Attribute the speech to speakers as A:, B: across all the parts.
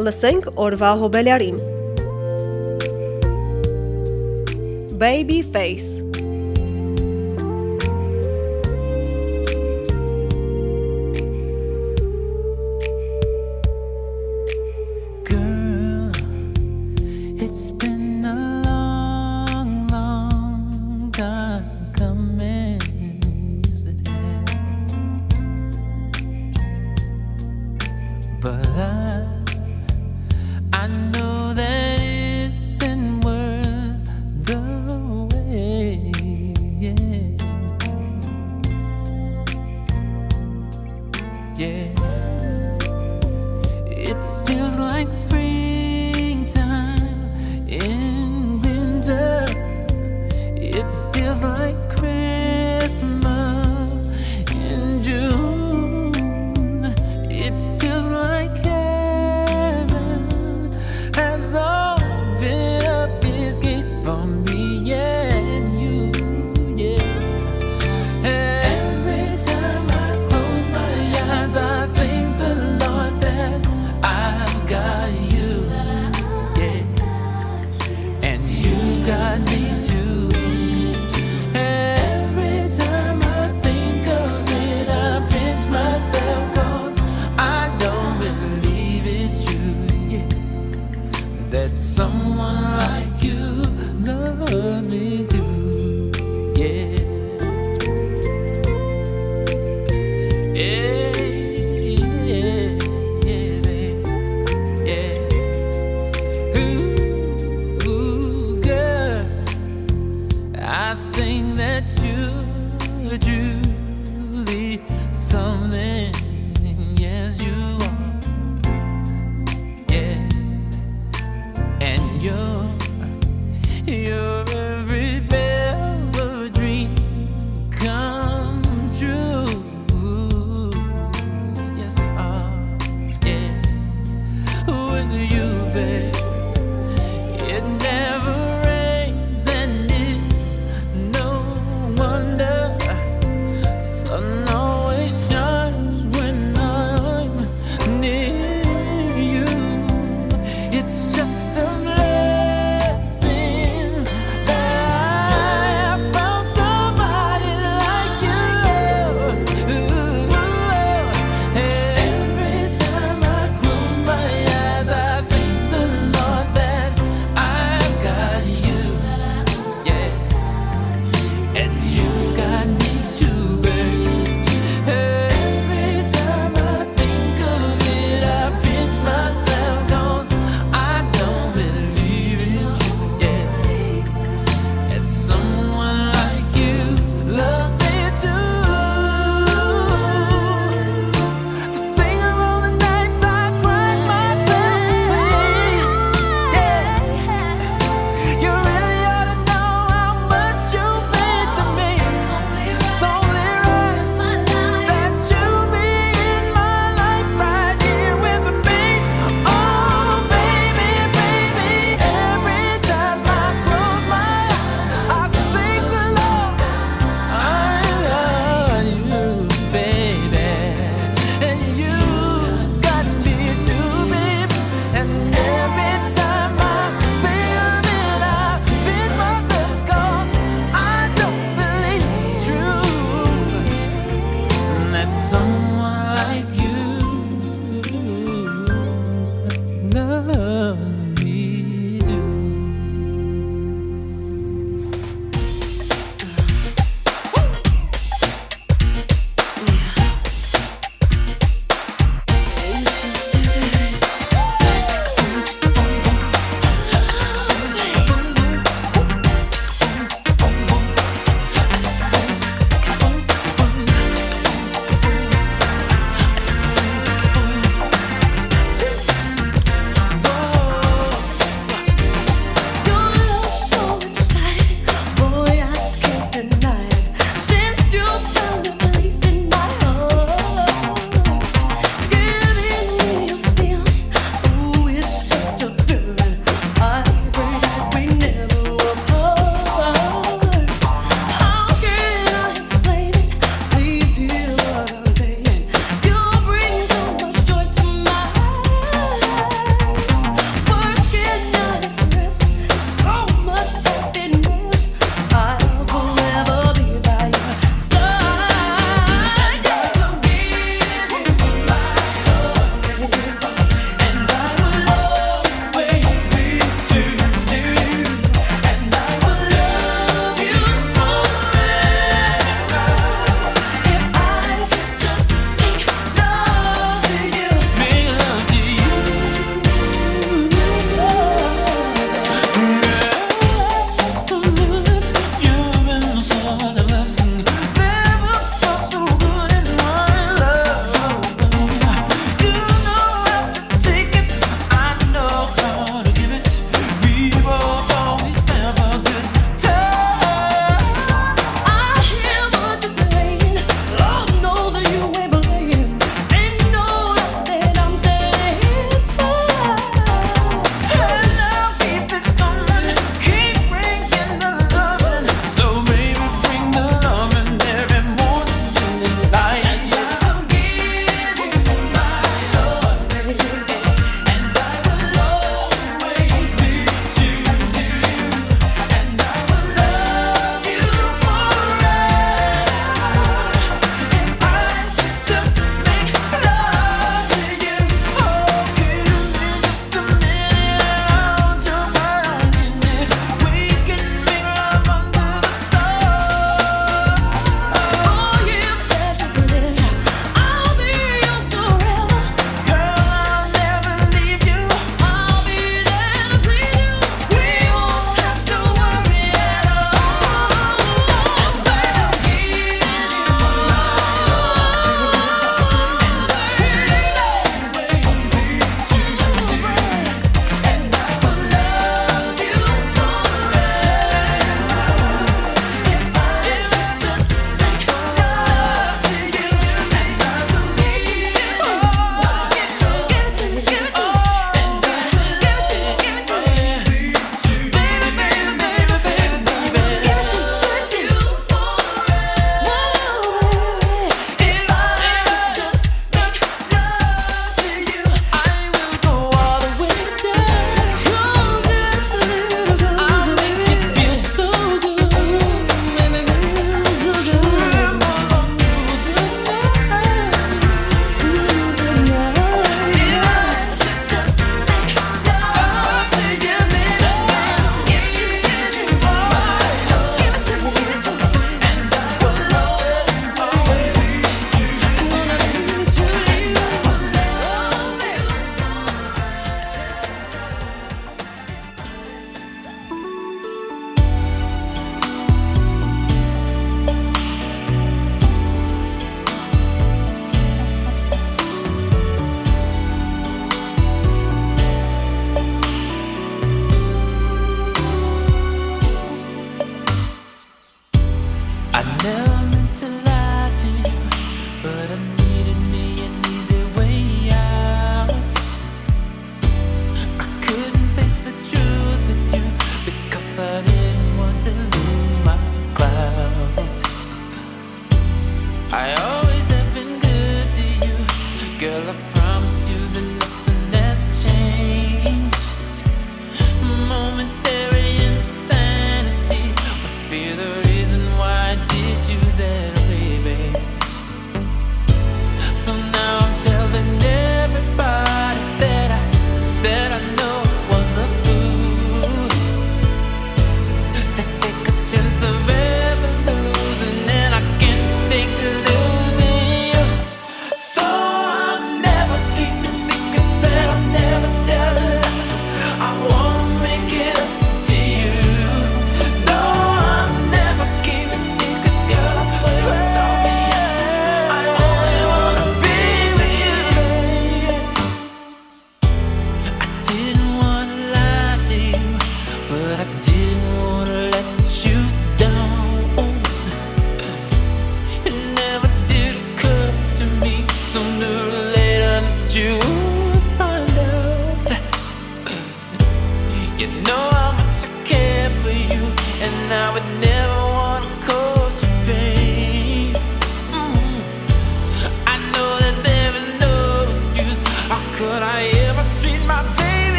A: Լսենք օրվա հոբելյարին։ Baby face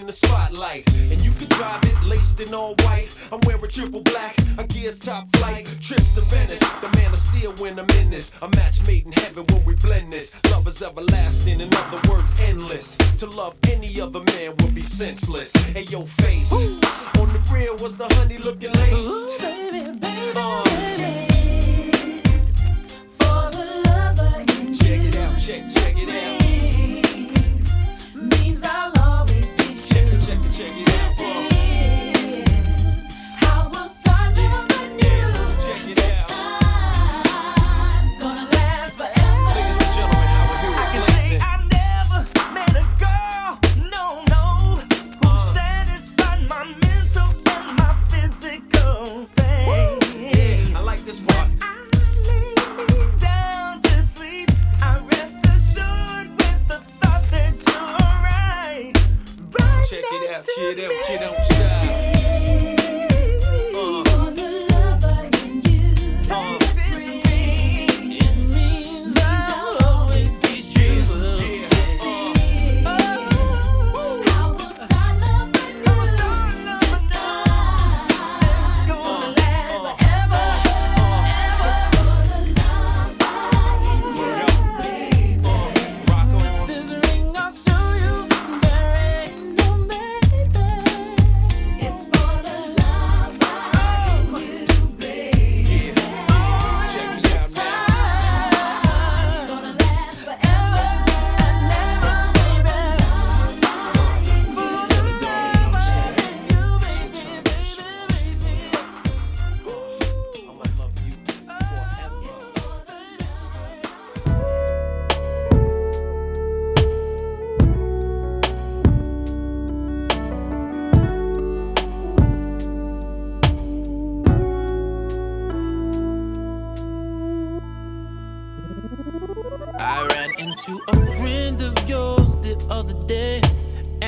B: in the spotlight. And you can drive it laced in all white. I'm wearing triple black, I gear's top flight. Trips to Venice, the man of steel when I'm in this. A match made in heaven when we blend this. Love is everlasting, in other words, endless. To love any other man would be senseless. Hey, yo, face. Ooh. On the rear was the
C: honey looking laced.
A: Ooh, baby, baby, uh. For the lover in you. check, check it out. Means I love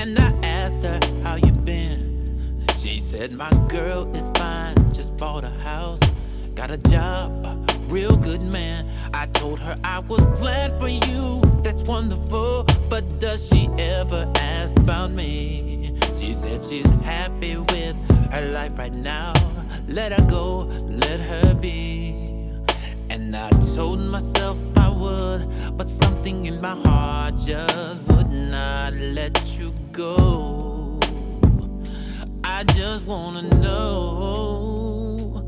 A: And I asked her, How you been? She said, My girl is fine, just bought a house, got a job, a real good man. I told her I was glad for you, that's wonderful. But does she ever ask about me? She said she's happy with her life right now. Let her go, let her be. And I told myself I would, but something in my heart just would not let go. I just wanna know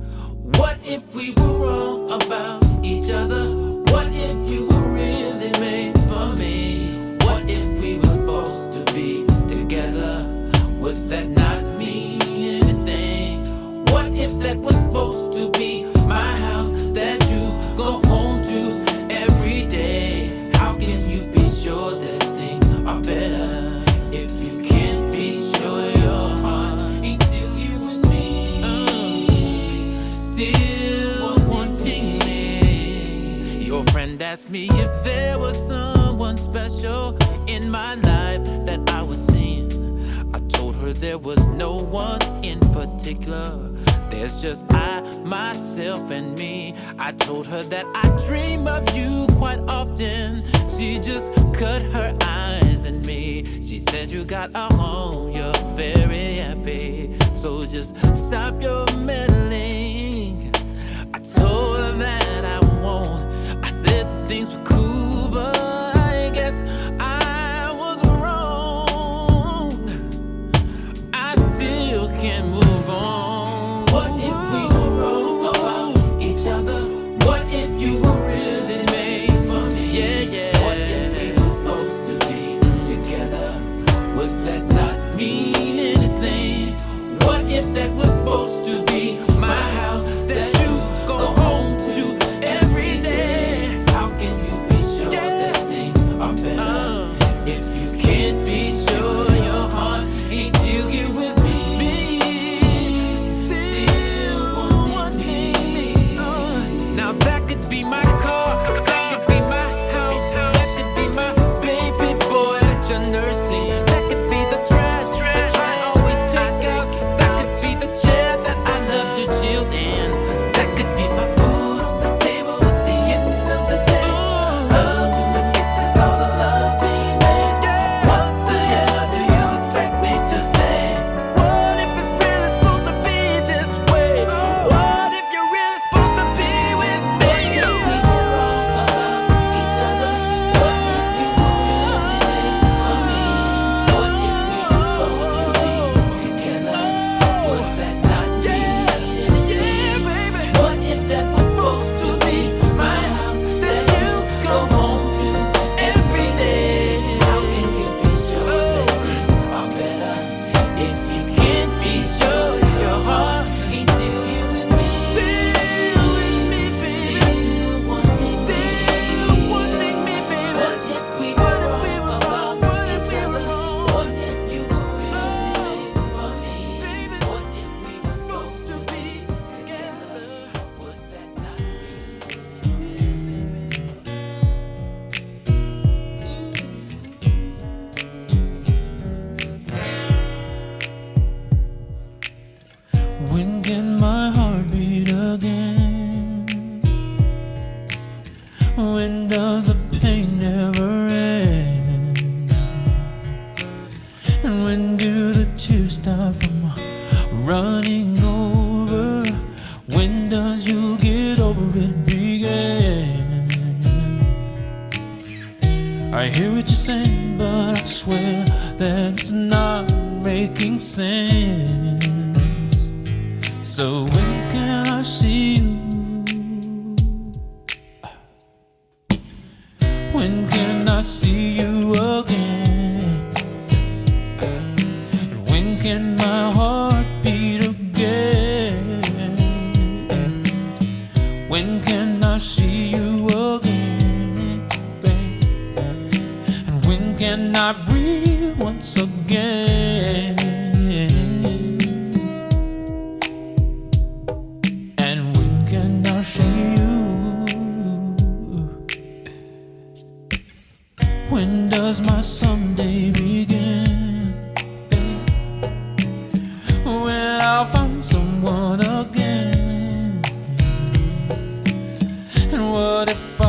A: what if we were wrong about each other? What if you Cut her eyes at me. She said, You got a home, you're very happy. So just stop your meddling. I told her that I won't. When can I see you?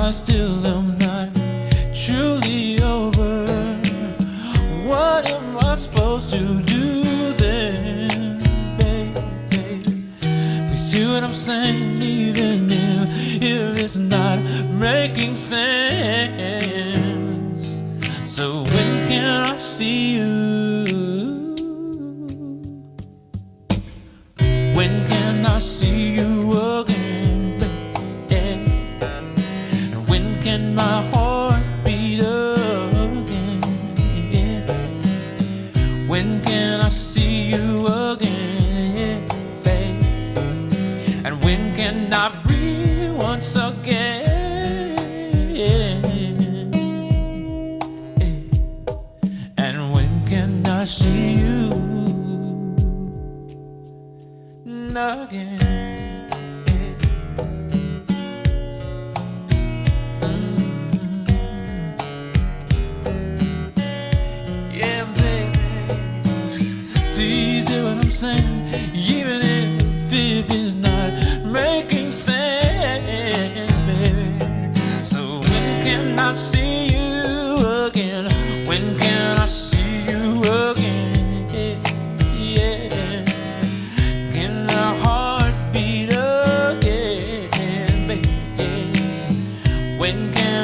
A: I still am not truly over. What am I supposed to do then, baby? Please see what I'm saying, even if, if it's not making sense. once again. And when can I see you again? saying, even if see you again? When can I see you again? Yeah. Can our heart beat again, baby? When can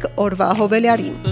D: կհասնեք օրվա հոբելյարին։